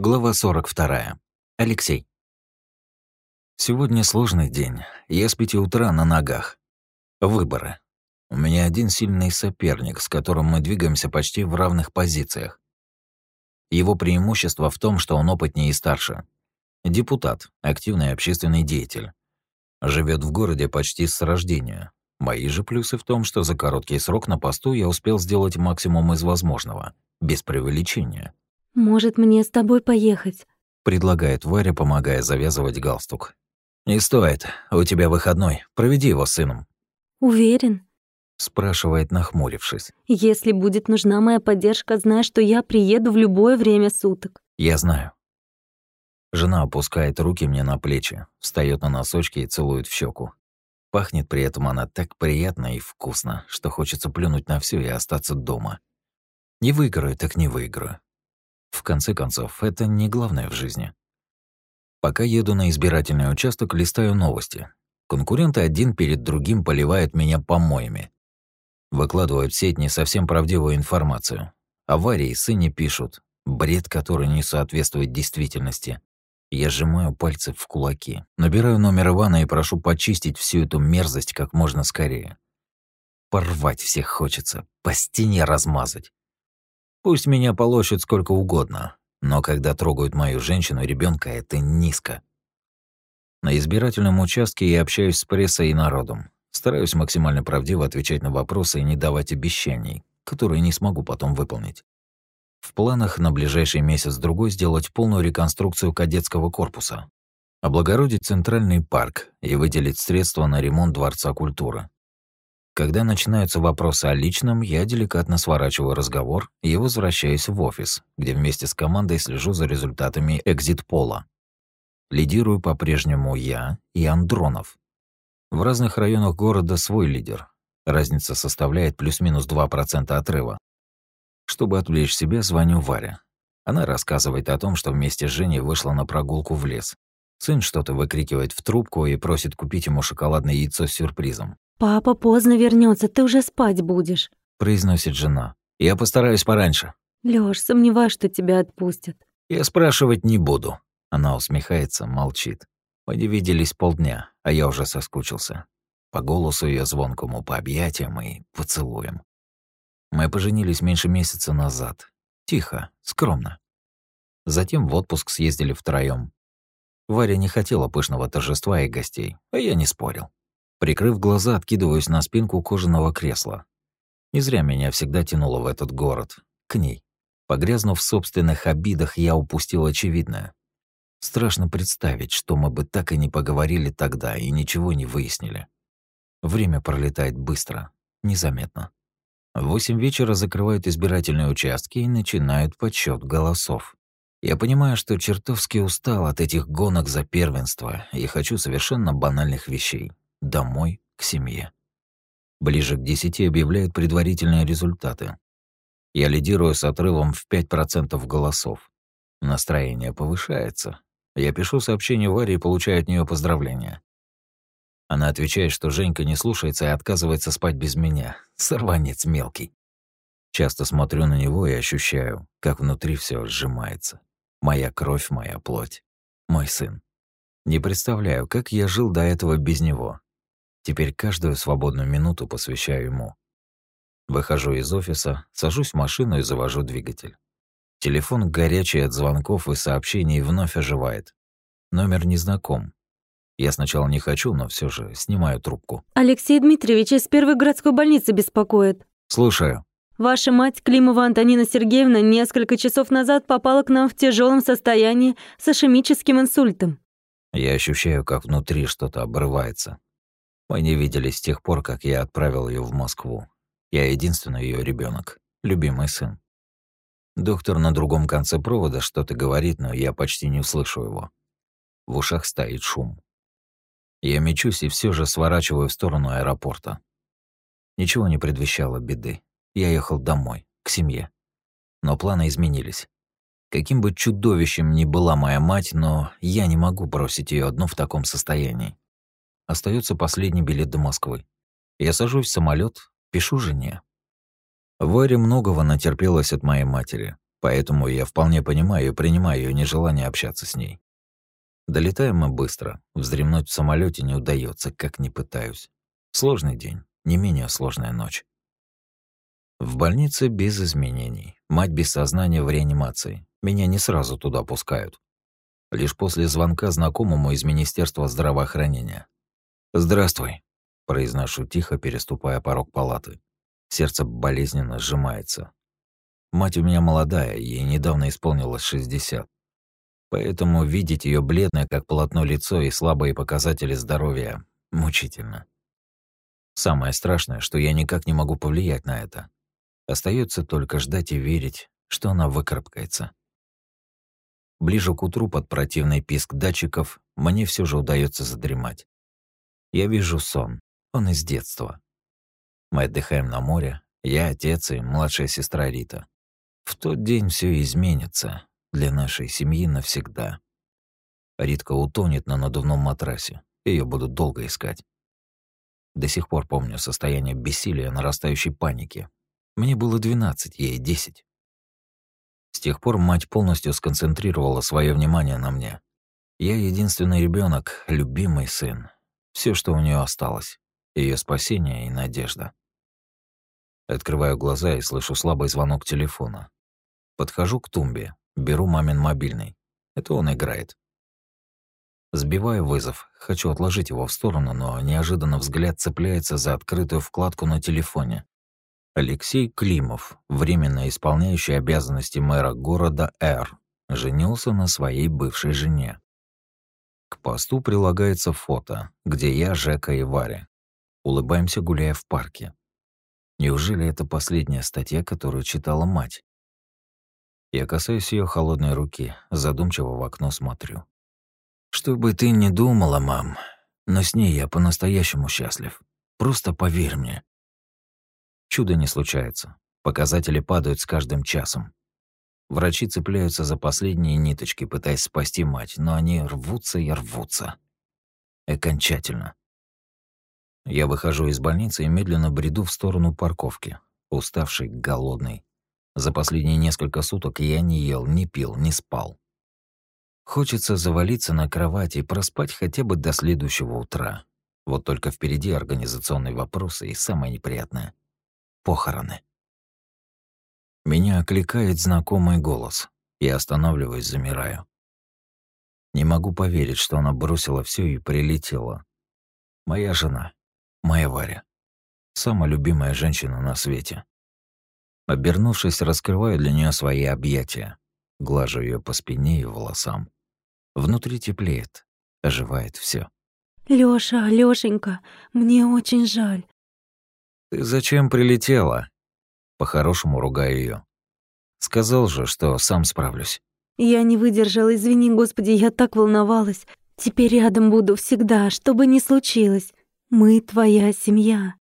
Глава 42. Алексей. Сегодня сложный день. Я с пяти утра на ногах. Выборы. У меня один сильный соперник, с которым мы двигаемся почти в равных позициях. Его преимущество в том, что он опытнее и старше. Депутат, активный общественный деятель. Живет в городе почти с рождения. Мои же плюсы в том, что за короткий срок на посту я успел сделать максимум из возможного, без преувеличения. «Может, мне с тобой поехать?» предлагает Варя, помогая завязывать галстук. «Не стоит. У тебя выходной. Проведи его с сыном». «Уверен?» спрашивает, нахмурившись. «Если будет нужна моя поддержка, знай, что я приеду в любое время суток». «Я знаю». Жена опускает руки мне на плечи, встает на носочки и целует в щеку. Пахнет при этом она так приятно и вкусно, что хочется плюнуть на все и остаться дома. Не выиграю, так не выиграю. В конце концов, это не главное в жизни. Пока еду на избирательный участок, листаю новости. Конкуренты один перед другим поливают меня помоями. Выкладывают в сеть не совсем правдивую информацию. Аварии сыне пишут. Бред, который не соответствует действительности. Я сжимаю пальцы в кулаки. Набираю номер Ивана и прошу почистить всю эту мерзость как можно скорее. Порвать всех хочется, по стене размазать. Пусть меня полощут сколько угодно, но когда трогают мою женщину и ребенка, это низко. На избирательном участке я общаюсь с прессой и народом. Стараюсь максимально правдиво отвечать на вопросы и не давать обещаний, которые не смогу потом выполнить. В планах на ближайший месяц-другой сделать полную реконструкцию кадетского корпуса, облагородить центральный парк и выделить средства на ремонт Дворца культуры. Когда начинаются вопросы о личном, я деликатно сворачиваю разговор и возвращаюсь в офис, где вместе с командой слежу за результатами экзит-пола. Лидирую по-прежнему я и Андронов. В разных районах города свой лидер. Разница составляет плюс-минус 2% отрыва. Чтобы отвлечь себя, звоню Варе. Она рассказывает о том, что вместе с Женей вышла на прогулку в лес. Сын что-то выкрикивает в трубку и просит купить ему шоколадное яйцо с сюрпризом. «Папа поздно вернется, ты уже спать будешь», — произносит жена. «Я постараюсь пораньше». «Лёш, сомневаюсь, что тебя отпустят». «Я спрашивать не буду». Она усмехается, молчит. Мы не виделись полдня, а я уже соскучился. По голосу ее звонкому, по объятиям и поцелуям. Мы поженились меньше месяца назад. Тихо, скромно. Затем в отпуск съездили втроём. Варя не хотела пышного торжества и гостей, а я не спорил. Прикрыв глаза, откидываюсь на спинку кожаного кресла. Не зря меня всегда тянуло в этот город. К ней. Погрязнув в собственных обидах, я упустил очевидное. Страшно представить, что мы бы так и не поговорили тогда и ничего не выяснили. Время пролетает быстро, незаметно. В восемь вечера закрывают избирательные участки и начинают подсчет голосов. Я понимаю, что чертовски устал от этих гонок за первенство и хочу совершенно банальных вещей домой, к семье. Ближе к десяти объявляют предварительные результаты. Я лидирую с отрывом в 5% голосов. Настроение повышается. Я пишу сообщение Варе и получаю от нее поздравления. Она отвечает, что Женька не слушается и отказывается спать без меня. Сорванец мелкий. Часто смотрю на него и ощущаю, как внутри все сжимается. Моя кровь, моя плоть. Мой сын. Не представляю, как я жил до этого без него. Теперь каждую свободную минуту посвящаю ему. Выхожу из офиса, сажусь в машину и завожу двигатель. Телефон горячий от звонков и сообщений вновь оживает. Номер незнаком. Я сначала не хочу, но все же снимаю трубку. «Алексей Дмитриевич из первой городской больницы беспокоит». «Слушаю». Ваша мать, Климова Антонина Сергеевна, несколько часов назад попала к нам в тяжелом состоянии с ишемическим инсультом. Я ощущаю, как внутри что-то обрывается. Мы не виделись с тех пор, как я отправил ее в Москву. Я единственный ее ребенок, любимый сын. Доктор на другом конце провода что-то говорит, но я почти не услышу его. В ушах стоит шум. Я мечусь и все же сворачиваю в сторону аэропорта. Ничего не предвещало беды. Я ехал домой, к семье. Но планы изменились. Каким бы чудовищем ни была моя мать, но я не могу бросить ее одну в таком состоянии. Остается последний билет до Москвы. Я сажусь в самолет, пишу жене. Варя многого натерпелась от моей матери. Поэтому я вполне понимаю и принимаю ее нежелание общаться с ней. Долетаем мы быстро. Вздремнуть в самолете не удается, как ни пытаюсь. Сложный день, не менее сложная ночь. В больнице без изменений. Мать без сознания в реанимации. Меня не сразу туда пускают. Лишь после звонка знакомому из Министерства здравоохранения. «Здравствуй», — произношу тихо, переступая порог палаты. Сердце болезненно сжимается. Мать у меня молодая, ей недавно исполнилось 60. Поэтому видеть ее бледное, как полотно лицо и слабые показатели здоровья, мучительно. Самое страшное, что я никак не могу повлиять на это. Остается только ждать и верить, что она выкарабкается. Ближе к утру под противный писк датчиков мне все же удается задремать. Я вижу сон, он из детства. Мы отдыхаем на море, я, отец и младшая сестра Рита. В тот день все изменится для нашей семьи навсегда. Ритка утонет на надувном матрасе, ее будут долго искать. До сих пор помню состояние бессилия, нарастающей паники. Мне было 12, ей 10. С тех пор мать полностью сконцентрировала свое внимание на мне. Я единственный ребенок, любимый сын. Все, что у нее осталось. Ее спасение и надежда. Открываю глаза и слышу слабый звонок телефона. Подхожу к тумбе, беру мамин мобильный. Это он играет. Сбиваю вызов, хочу отложить его в сторону, но неожиданно взгляд цепляется за открытую вкладку на телефоне. Алексей Климов, временно исполняющий обязанности мэра города Р, женился на своей бывшей жене. К посту прилагается фото, где я, Жека и Варя. Улыбаемся, гуляя в парке. Неужели это последняя статья, которую читала мать? Я касаюсь ее холодной руки, задумчиво в окно смотрю. «Что бы ты ни думала, мам, но с ней я по-настоящему счастлив. Просто поверь мне, Чудо не случается. Показатели падают с каждым часом. Врачи цепляются за последние ниточки, пытаясь спасти мать, но они рвутся и рвутся. Окончательно. Я выхожу из больницы и медленно бреду в сторону парковки, уставший, голодный. За последние несколько суток я не ел, не пил, не спал. Хочется завалиться на кровать и проспать хотя бы до следующего утра. Вот только впереди организационные вопросы и самое неприятное — похороны. Меня окликает знакомый голос. Я останавливаюсь, замираю. Не могу поверить, что она бросила все и прилетела. Моя жена, моя Варя. Самая любимая женщина на свете. Обернувшись, раскрываю для нее свои объятия. Глажу ее по спине и волосам. Внутри теплеет, оживает все. Лёша, Лёшенька, мне очень жаль. «Ты зачем прилетела?» По-хорошему ругаю ее. Сказал же, что сам справлюсь. Я не выдержала, извини, Господи, я так волновалась. Теперь рядом буду всегда, что бы ни случилось. Мы твоя семья.